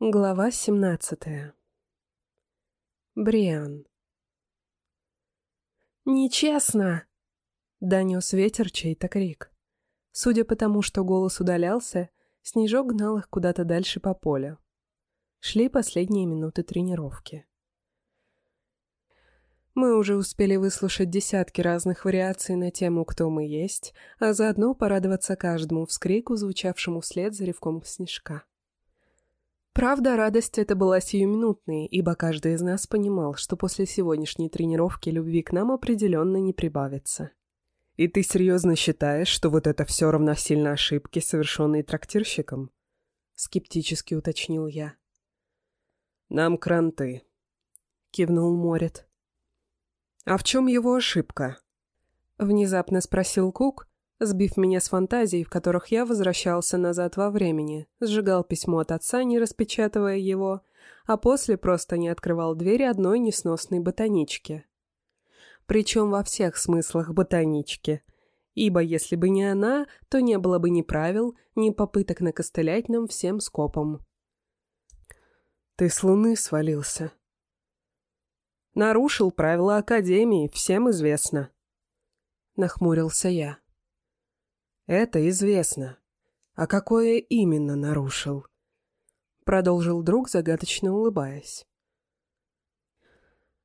Глава 17 Бриан «Нечестно!» — донес ветер чей-то крик. Судя по тому, что голос удалялся, Снежок гнал их куда-то дальше по полю. Шли последние минуты тренировки. Мы уже успели выслушать десятки разных вариаций на тему «Кто мы есть», а заодно порадоваться каждому вскрику, звучавшему вслед за ревком снежка. Правда, радость эта была сиюминутной, ибо каждый из нас понимал, что после сегодняшней тренировки любви к нам определенно не прибавится. «И ты серьезно считаешь, что вот это все равносильно ошибке, совершенной трактирщиком?» — скептически уточнил я. «Нам кранты», — кивнул Морет. «А в чем его ошибка?» Внезапно спросил Кук, сбив меня с фантазий, в которых я возвращался назад во времени, сжигал письмо от отца, не распечатывая его, а после просто не открывал двери одной несносной ботанички. Причем во всех смыслах ботанички. Ибо если бы не она, то не было бы ни правил, ни попыток накостылять нам всем скопом. «Ты с луны свалился», Нарушил правила Академии, всем известно. Нахмурился я. Это известно. А какое именно нарушил? Продолжил друг, загадочно улыбаясь.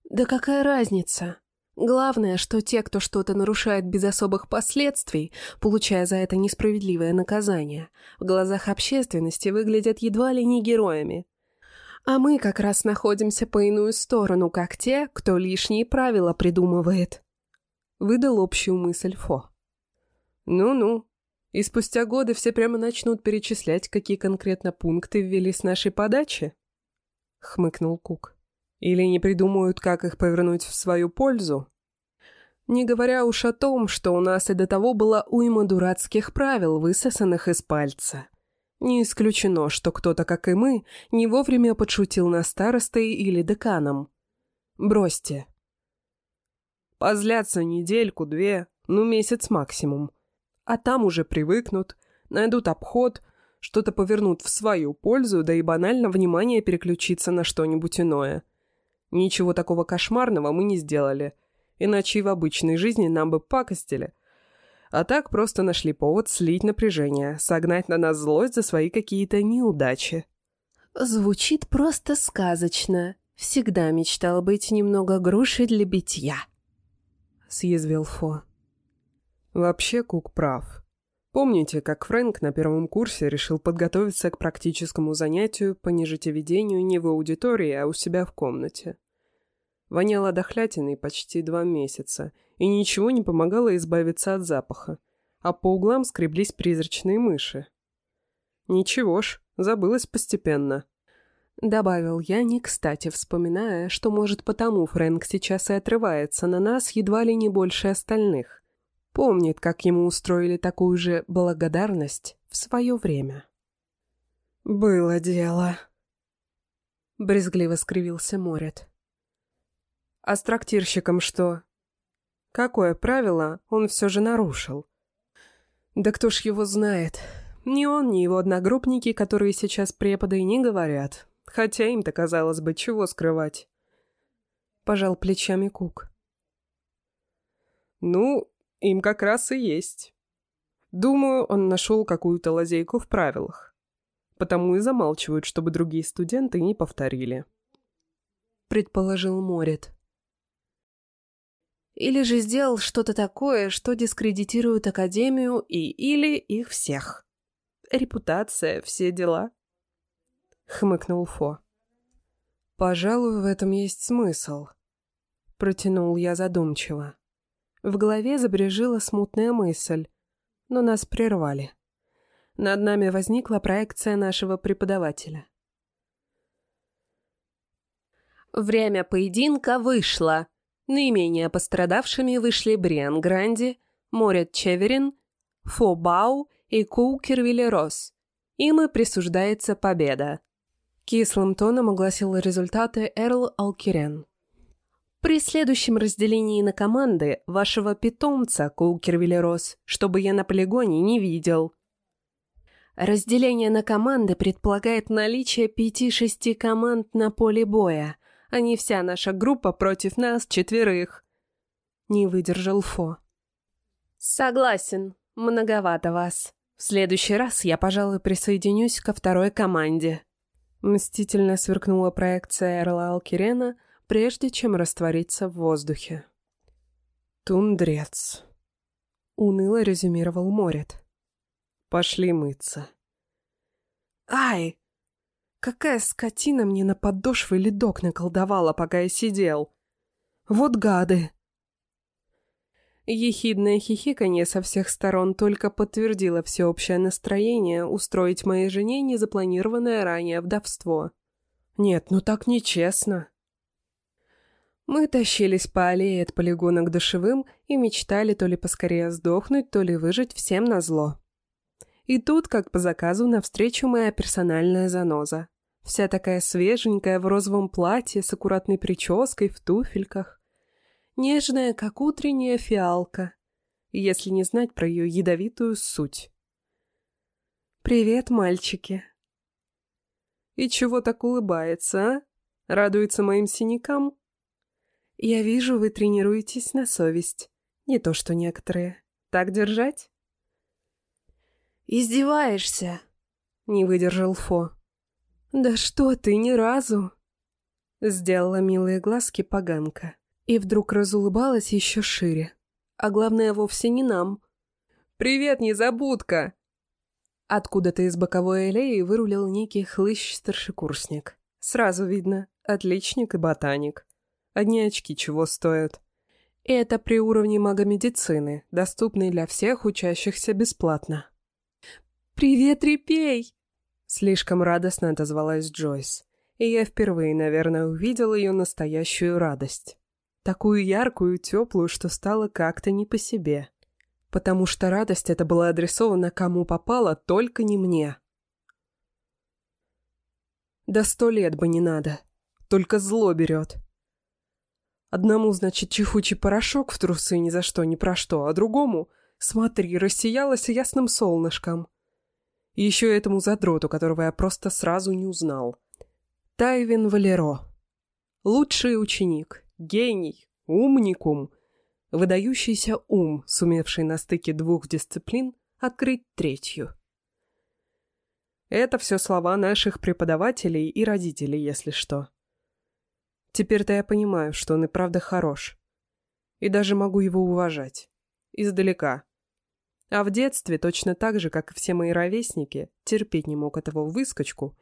Да какая разница? Главное, что те, кто что-то нарушает без особых последствий, получая за это несправедливое наказание, в глазах общественности выглядят едва ли не героями. А мы как раз находимся по иную сторону, как те, кто лишние правила придумывает. Выдал общую мысль Фо. Ну-ну. И спустя годы все прямо начнут перечислять, какие конкретно пункты ввели с нашей подачи? Хмыкнул Кук. Или не придумают, как их повернуть в свою пользу? Не говоря уж о том, что у нас и до того была уйма дурацких правил, высосанных из пальца. Не исключено, что кто-то, как и мы, не вовремя подшутил на старостой или деканом. Бросьте. Позлятся недельку-две, ну месяц максимум. А там уже привыкнут, найдут обход, что-то повернут в свою пользу, да и банально внимание переключиться на что-нибудь иное. Ничего такого кошмарного мы не сделали, иначе и в обычной жизни нам бы пакостили – а так просто нашли повод слить напряжение, согнать на нас злость за свои какие-то неудачи. Звучит просто сказочно. Всегда мечтал быть немного грушей для битья. Съязвил Фо. Вообще Кук прав. Помните, как Фрэнк на первом курсе решил подготовиться к практическому занятию по нежитеведению не в аудитории, а у себя в комнате? Воняло дохлятиной почти два месяца, и ничего не помогало избавиться от запаха, а по углам скреблись призрачные мыши. Ничего ж, забылось постепенно. Добавил я, не кстати, вспоминая, что, может, потому Фрэнк сейчас и отрывается на нас едва ли не больше остальных. Помнит, как ему устроили такую же благодарность в свое время. «Было дело», — брезгливо скривился Морет. «А с трактирщиком что?» Какое правило он все же нарушил? Да кто ж его знает. Ни он, ни его одногруппники, которые сейчас преподы, не говорят. Хотя им-то, казалось бы, чего скрывать. Пожал плечами Кук. Ну, им как раз и есть. Думаю, он нашел какую-то лазейку в правилах. Потому и замалчивают, чтобы другие студенты не повторили. Предположил Морет. Или же сделал что-то такое, что дискредитирует Академию и или их всех. Репутация, все дела. Хмыкнул Фо. Пожалуй, в этом есть смысл. Протянул я задумчиво. В голове забрежила смутная мысль, но нас прервали. Над нами возникла проекция нашего преподавателя. «Время поединка вышло», Наименее пострадавшими вышли Бриан Гранди, Морет Чеверин, Фо Бау и Коукер Виллерос. Им и присуждается победа. Кислым тоном огласил результаты Эрл Алкирен. При следующем разделении на команды вашего питомца, Коукер Виллерос, чтобы я на полигоне не видел. Разделение на команды предполагает наличие пяти-шести команд на поле боя, а не вся наша группа против нас четверых. Не выдержал Фо. Согласен, многовато вас. В следующий раз я, пожалуй, присоединюсь ко второй команде. Мстительно сверкнула проекция Эрла Алкирена, прежде чем раствориться в воздухе. «Тундрец», — уныло резюмировал Морет. «Пошли мыться». «Ай! Какая скотина мне на подошвы ледок наколдовала, пока я сидел! Вот гады!» Ехидное хихиканье со всех сторон только подтвердило всеобщее настроение устроить моей жене незапланированное ранее вдовство. Нет, ну так нечестно. Мы тащились по аллее от полигона к душевым и мечтали то ли поскорее сдохнуть, то ли выжить всем на зло. И тут, как по заказу, навстречу моя персональная заноза. Вся такая свеженькая в розовом платье с аккуратной прической в туфельках нежная, как утренняя фиалка, если не знать про ее ядовитую суть. «Привет, мальчики!» «И чего так улыбается, а? Радуется моим синякам?» «Я вижу, вы тренируетесь на совесть. Не то что некоторые. Так держать?» «Издеваешься?» — не выдержал Фо. «Да что ты, ни разу!» Сделала милые глазки поганка. И вдруг разулыбалась еще шире. А главное, вовсе не нам. «Привет, незабудка!» Откуда-то из боковой аллеи вырулил некий хлыщ-старшекурсник. Сразу видно, отличник и ботаник. Одни очки чего стоят. И это при уровне магомедицины, доступный для всех учащихся бесплатно. «Привет, Репей!» Слишком радостно отозвалась Джойс. И я впервые, наверное, увидел ее настоящую радость. Такую яркую, теплую, что стало как-то не по себе. Потому что радость эта была адресована кому попало, только не мне. Да сто лет бы не надо. Только зло берет. Одному, значит, чихучий порошок в трусы ни за что, ни про что, а другому, смотри, рассиялась ясным солнышком. И еще этому задроту, которого я просто сразу не узнал. Тайвин Валеро. Лучший ученик, Гений, умникум, выдающийся ум, сумевший на стыке двух дисциплин открыть третью. Это все слова наших преподавателей и родителей, если что. Теперь-то я понимаю, что он и правда хорош. И даже могу его уважать. Издалека. А в детстве, точно так же, как и все мои ровесники, терпеть не мог этого выскочку,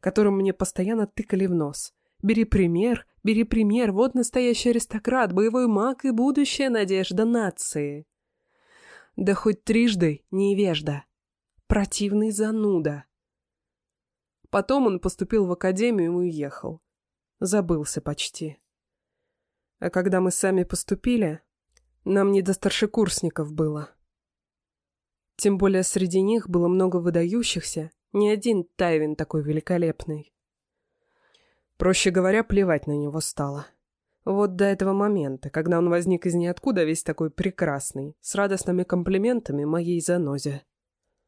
которым мне постоянно тыкали в нос. Бери пример, бери пример, вот настоящий аристократ, боевой маг и будущая надежда нации. Да хоть трижды невежда. Противный зануда. Потом он поступил в академию и уехал. Забылся почти. А когда мы сами поступили, нам не до старшекурсников было. Тем более среди них было много выдающихся, ни один Тайвин такой великолепный. Проще говоря, плевать на него стало. Вот до этого момента, когда он возник из ниоткуда весь такой прекрасный, с радостными комплиментами моей занозе.